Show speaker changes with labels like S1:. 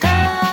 S1: girl.